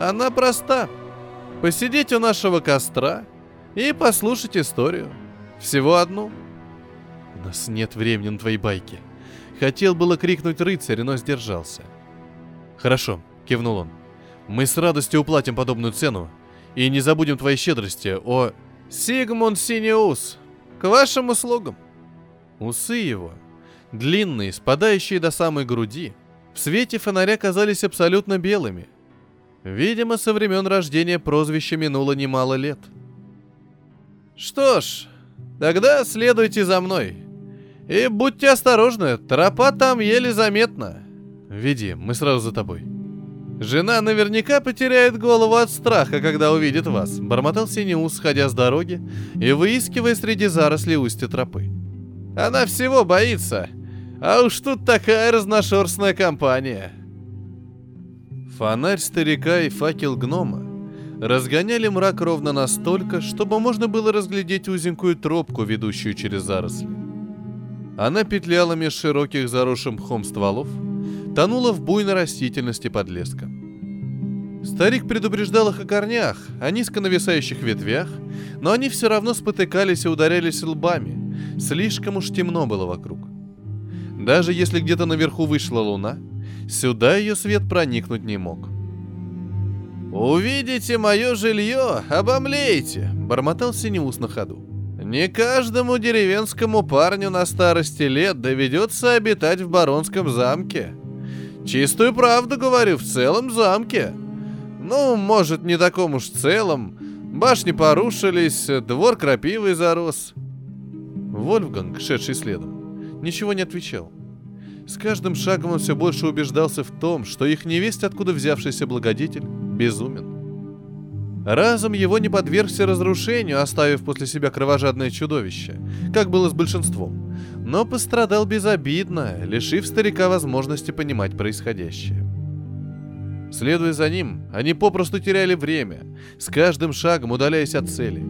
Она проста. Посидеть у нашего костра и послушать историю. Всего одну. У нас нет времени на твои байки. Хотел было крикнуть рыцарь, но сдержался. Хорошо, кивнул он. Мы с радостью уплатим подобную цену и не забудем твоей щедрости о... Сигмунд Синеус, к вашим услугам. Усы его, длинные, спадающие до самой груди, в свете фонаря казались абсолютно белыми. Видимо, со времен рождения прозвища минуло немало лет. Что ж, тогда следуйте за мной. И будьте осторожны, тропа там еле заметна. Веди, мы сразу за тобой. Жена наверняка потеряет голову от страха, когда увидит вас, бормотал Синеус, сходя с дороги и выискивая среди зарослей устья тропы. Она всего боится, а уж тут такая разношерстная компания. Фонарь старика и факел гнома разгоняли мрак ровно настолько, чтобы можно было разглядеть узенькую тропку, ведущую через заросли. Она петляла меж широких заросшим мхом стволов, тонула в буйной растительности подлеска. Старик предупреждал их о корнях, о низко нависающих ветвях, но они все равно спотыкались и ударялись лбами. Слишком уж темно было вокруг. Даже если где-то наверху вышла луна, сюда ее свет проникнуть не мог. «Увидите мое жилье, обомлейте!» — бормотал Синеус на ходу. «Не каждому деревенскому парню на старости лет доведется обитать в баронском замке. Чистую правду говорю, в целом замке. Ну, может, не таком уж целом. Башни порушились, двор крапивой зарос. Вольфганг, шедший следом, ничего не отвечал. С каждым шагом он все больше убеждался в том, что их невесть, откуда взявшийся благодетель, безумен. Разум его не подвергся разрушению, оставив после себя кровожадное чудовище, как было с большинством, но пострадал безобидно, лишив старика возможности понимать происходящее. Следуя за ним, они попросту теряли время, с каждым шагом удаляясь от цели.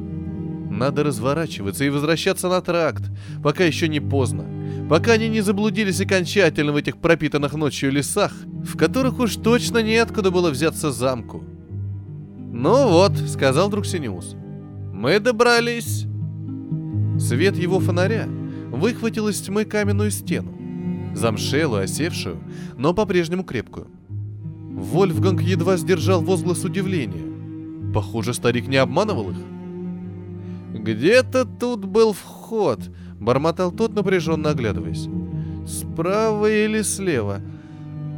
Надо разворачиваться и возвращаться на тракт, пока еще не поздно, пока они не заблудились окончательно в этих пропитанных ночью лесах, в которых уж точно неоткуда было взяться замку. «Ну вот», — сказал друг Синеус, — «мы добрались». Свет его фонаря выхватил из тьмы каменную стену, замшелую, осевшую, но по-прежнему крепкую. Вольфганг едва сдержал возглас удивления. Похоже, старик не обманывал их. «Где-то тут был вход», — бормотал тот, напряженно оглядываясь. «Справа или слева?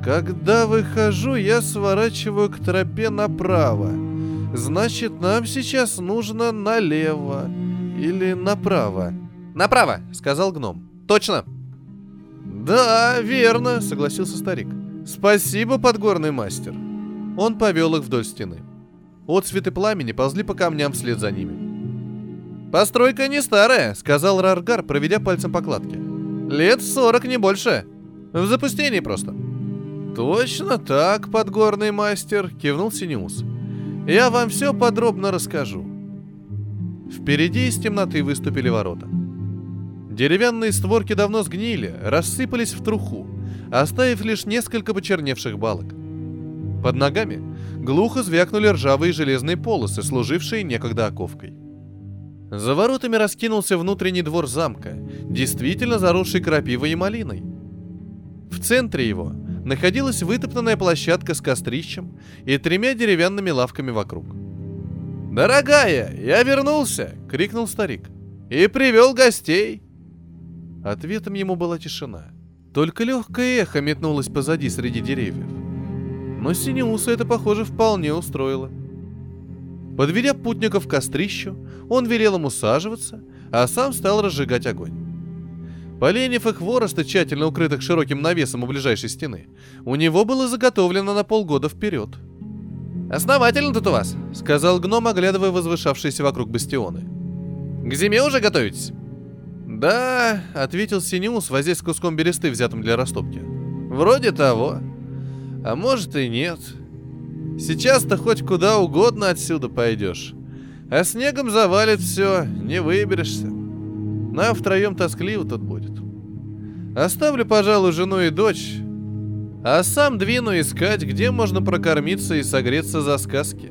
Когда выхожу, я сворачиваю к тропе направо. Значит, нам сейчас нужно налево или направо». «Направо», — сказал гном. «Точно». «Да, верно», — согласился старик. «Спасибо, подгорный мастер». Он повел их вдоль стены. Отцветы пламени ползли по камням вслед за ними. «Постройка не старая», — сказал Раргар, проведя пальцем по кладке. «Лет сорок, не больше. В запустении просто». «Точно так, подгорный мастер», — кивнул Синеус. «Я вам все подробно расскажу». Впереди из темноты выступили ворота. Деревянные створки давно сгнили, рассыпались в труху, оставив лишь несколько почерневших балок. Под ногами глухо звякнули ржавые железные полосы, служившие некогда оковкой. За воротами раскинулся внутренний двор замка, действительно заросший крапивой и малиной. В центре его находилась вытоптанная площадка с кострищем и тремя деревянными лавками вокруг. «Дорогая, я вернулся!» — крикнул старик. «И привел гостей!» Ответом ему была тишина — только легкое эхо метнулось позади среди деревьев. Но Синеуса это, похоже, вполне устроило. Подведя путников к кострищу, он велел им усаживаться, а сам стал разжигать огонь. Поленьев и хвороста, тщательно укрытых широким навесом у ближайшей стены, у него было заготовлено на полгода вперед. «Основательно тут у вас», — сказал гном, оглядывая возвышавшиеся вокруг бастионы. «К зиме уже готовитесь?» «Да», — ответил Синеус, возясь с куском бересты, взятым для растопки. «Вроде того. А может и нет. Сейчас-то хоть куда угодно отсюда пойдешь. А снегом завалит все, не выберешься. Нам втроем тоскливо тут будет. Оставлю, пожалуй, жену и дочь. А сам двину искать, где можно прокормиться и согреться за сказки.